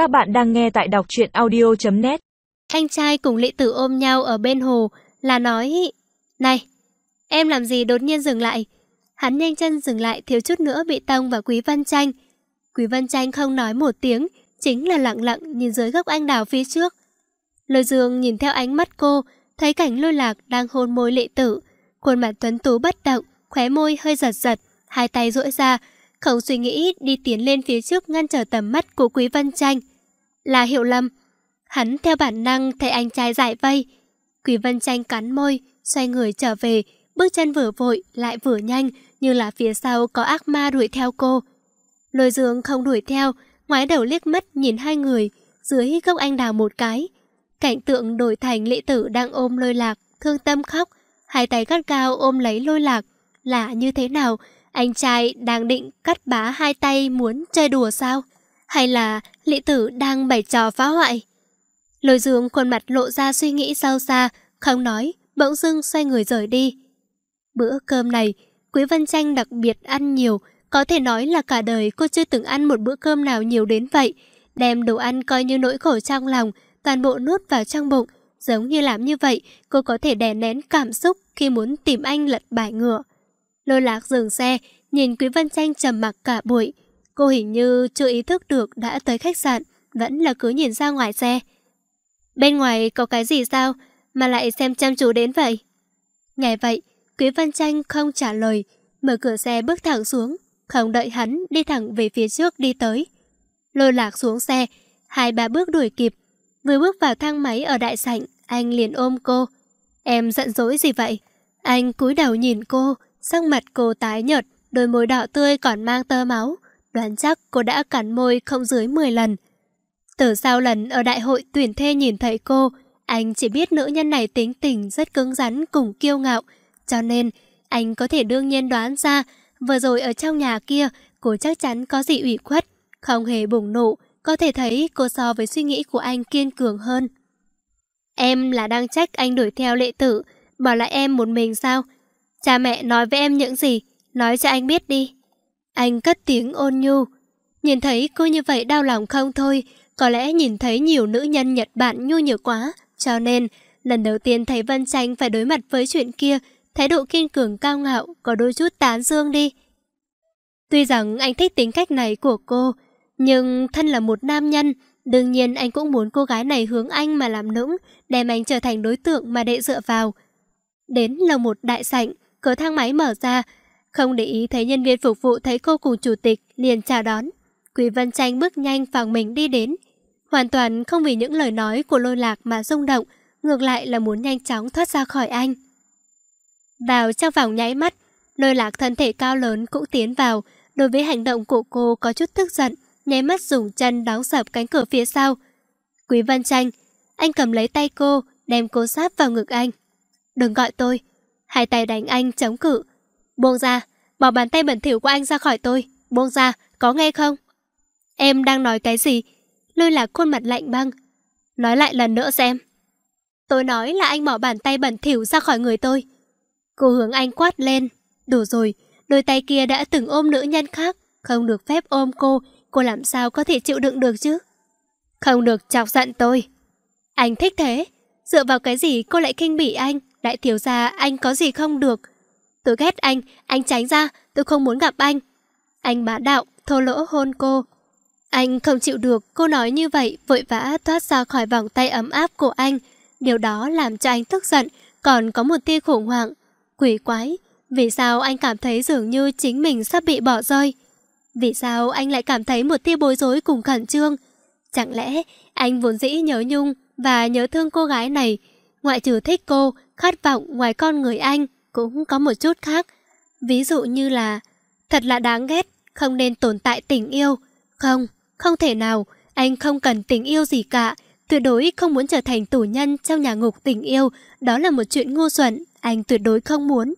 Các bạn đang nghe tại đọc truyện audio.net Anh trai cùng lị tử ôm nhau ở bên hồ là nói Này, em làm gì đột nhiên dừng lại? Hắn nhanh chân dừng lại thiếu chút nữa bị Tông và Quý Văn Tranh. Quý Văn Tranh không nói một tiếng, chính là lặng lặng nhìn dưới gốc anh đào phía trước. Lôi dương nhìn theo ánh mắt cô, thấy cảnh lôi lạc đang hôn môi lệ tử. Khuôn mặt tuấn tú bất động, khóe môi hơi giật giật, hai tay duỗi ra, không suy nghĩ đi tiến lên phía trước ngăn trở tầm mắt của Quý Văn Tranh. Là Hiệu lầm Hắn theo bản năng thấy anh trai giải vây. Quý vân Tranh cắn môi, xoay người trở về, bước chân vừa vội lại vừa nhanh như là phía sau có ác ma đuổi theo cô. Lôi dương không đuổi theo, ngoái đầu liếc mắt nhìn hai người, dưới gốc anh đào một cái. Cảnh tượng đổi thành lệ tử đang ôm lôi lạc, thương tâm khóc, hai tay gắt cao ôm lấy lôi lạc. Là như thế nào? Anh trai đang định cắt bá hai tay muốn chơi đùa sao? Hay là lị tử đang bày trò phá hoại? Lôi dương khuôn mặt lộ ra suy nghĩ sâu xa, không nói, bỗng dưng xoay người rời đi. Bữa cơm này, Quý Vân Tranh đặc biệt ăn nhiều, có thể nói là cả đời cô chưa từng ăn một bữa cơm nào nhiều đến vậy. Đem đồ ăn coi như nỗi khổ trong lòng, toàn bộ nuốt vào trong bụng. Giống như làm như vậy, cô có thể đè nén cảm xúc khi muốn tìm anh lật bài ngựa. Lôi lạc dừng xe, nhìn Quý Vân Tranh trầm mặc cả buổi. Cô hình như chưa ý thức được đã tới khách sạn, vẫn là cứ nhìn ra ngoài xe. Bên ngoài có cái gì sao, mà lại xem chăm chú đến vậy? Nghe vậy, Quý văn Tranh không trả lời, mở cửa xe bước thẳng xuống, không đợi hắn đi thẳng về phía trước đi tới. Lôi lạc xuống xe, hai ba bước đuổi kịp. Vừa bước vào thang máy ở đại sảnh, anh liền ôm cô. Em giận dỗi gì vậy? Anh cúi đầu nhìn cô, sắc mặt cô tái nhợt, đôi môi đỏ tươi còn mang tơ máu. Đoán chắc cô đã cắn môi không dưới 10 lần. Từ sau lần ở đại hội tuyển thê nhìn thấy cô, anh chỉ biết nữ nhân này tính tình rất cứng rắn cùng kiêu ngạo, cho nên anh có thể đương nhiên đoán ra vừa rồi ở trong nhà kia cô chắc chắn có gì ủy khuất, không hề bùng nổ, có thể thấy cô so với suy nghĩ của anh kiên cường hơn. Em là đang trách anh đuổi theo lệ tử, bỏ lại em một mình sao? Cha mẹ nói với em những gì, nói cho anh biết đi. Anh cất tiếng ôn nhu. Nhìn thấy cô như vậy đau lòng không thôi, có lẽ nhìn thấy nhiều nữ nhân Nhật Bản nhu nhược quá, cho nên lần đầu tiên thấy Vân Tranh phải đối mặt với chuyện kia, thái độ kiên cường cao ngạo có đôi chút tán dương đi. Tuy rằng anh thích tính cách này của cô, nhưng thân là một nam nhân, đương nhiên anh cũng muốn cô gái này hướng anh mà làm nũng, đem anh trở thành đối tượng mà đệ dựa vào. Đến lầu một đại sảnh, cửa thang máy mở ra, không để ý thấy nhân viên phục vụ thấy cô cùng chủ tịch, liền chào đón. Quý Vân Tranh bước nhanh phòng mình đi đến, hoàn toàn không vì những lời nói của lôi lạc mà rung động, ngược lại là muốn nhanh chóng thoát ra khỏi anh. Vào trong phòng nháy mắt, lôi lạc thân thể cao lớn cũng tiến vào, đối với hành động của cô có chút tức giận, nháy mắt dùng chân đóng sập cánh cửa phía sau. Quý Vân Tranh, anh cầm lấy tay cô, đem cô sát vào ngực anh. Đừng gọi tôi. Hai tay đánh anh chống cự. Buông ra, bỏ bàn tay bẩn thỉu của anh ra khỏi tôi. Buông ra, có nghe không? Em đang nói cái gì? Lôi lạc khuôn mặt lạnh băng. Nói lại lần nữa xem. Tôi nói là anh bỏ bàn tay bẩn thỉu ra khỏi người tôi. Cô hướng anh quát lên. Đủ rồi, đôi tay kia đã từng ôm nữ nhân khác. Không được phép ôm cô, cô làm sao có thể chịu đựng được chứ? Không được chọc giận tôi. Anh thích thế. Dựa vào cái gì cô lại kinh bỉ anh? Đại thiếu gia anh có gì không được? Tôi ghét anh, anh tránh ra, tôi không muốn gặp anh. Anh bá đạo, thô lỗ hôn cô. Anh không chịu được, cô nói như vậy, vội vã thoát ra khỏi vòng tay ấm áp của anh. Điều đó làm cho anh tức giận, còn có một tia khủng hoảng. Quỷ quái, vì sao anh cảm thấy dường như chính mình sắp bị bỏ rơi? Vì sao anh lại cảm thấy một tia bối rối cùng khẩn trương? Chẳng lẽ anh vốn dĩ nhớ nhung và nhớ thương cô gái này, ngoại trừ thích cô, khát vọng ngoài con người anh cũng có một chút khác. Ví dụ như là, thật là đáng ghét, không nên tồn tại tình yêu. Không, không thể nào, anh không cần tình yêu gì cả. Tuyệt đối không muốn trở thành tù nhân trong nhà ngục tình yêu, đó là một chuyện ngu xuẩn, anh tuyệt đối không muốn.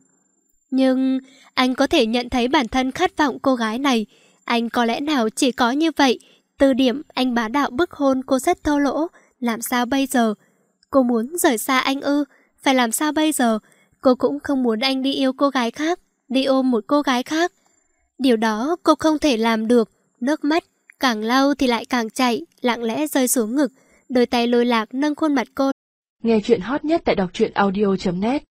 Nhưng anh có thể nhận thấy bản thân khát vọng cô gái này. Anh có lẽ nào chỉ có như vậy. Từ điểm anh bá đạo bức hôn cô rất thô lỗ. Làm sao bây giờ? Cô muốn rời xa anh ư? Phải làm sao bây giờ? Cô cũng không muốn anh đi yêu cô gái khác, đi ôm một cô gái khác. Điều đó cô không thể làm được. Nước mắt, càng lâu thì lại càng chạy, lặng lẽ rơi xuống ngực, đôi tay lôi lạc nâng khuôn mặt cô. Nghe chuyện hot nhất tại đọc truyện audio.net